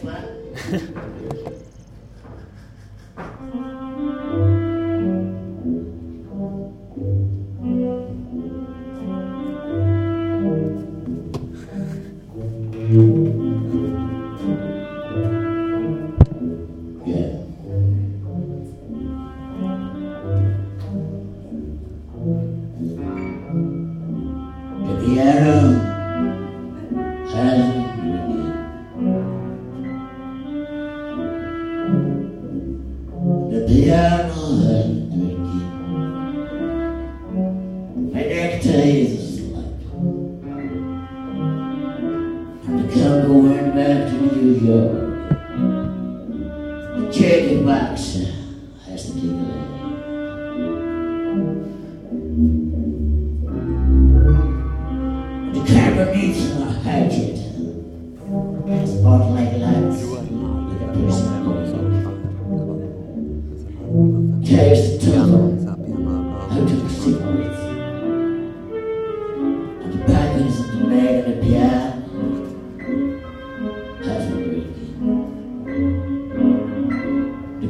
fun. Yeah. Piano been drinking. My necktie is asleep. I'm come going back to New York. The chicken box has to take a leg. The camera needs a hatchet.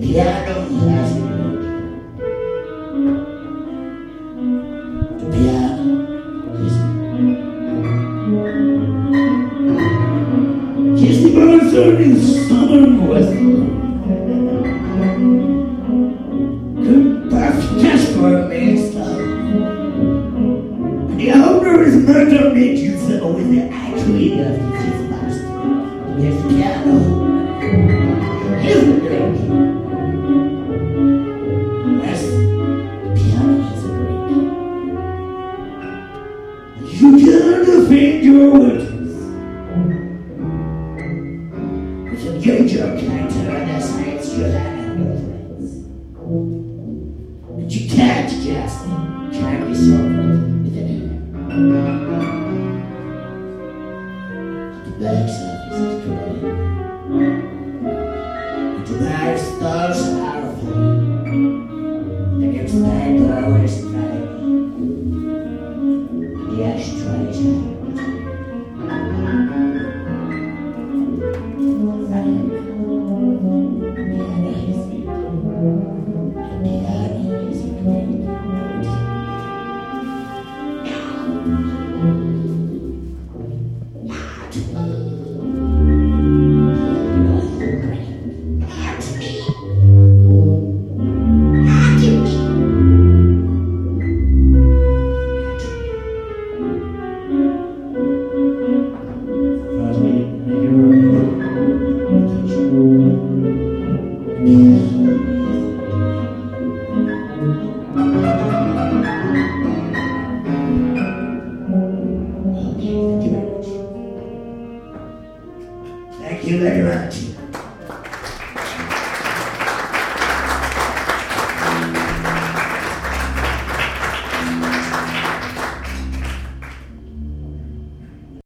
piano has The piano is Kiss the on his southern for a man's And the owner is murder can't just someone with an. The back surface is dry. The back stars irregularity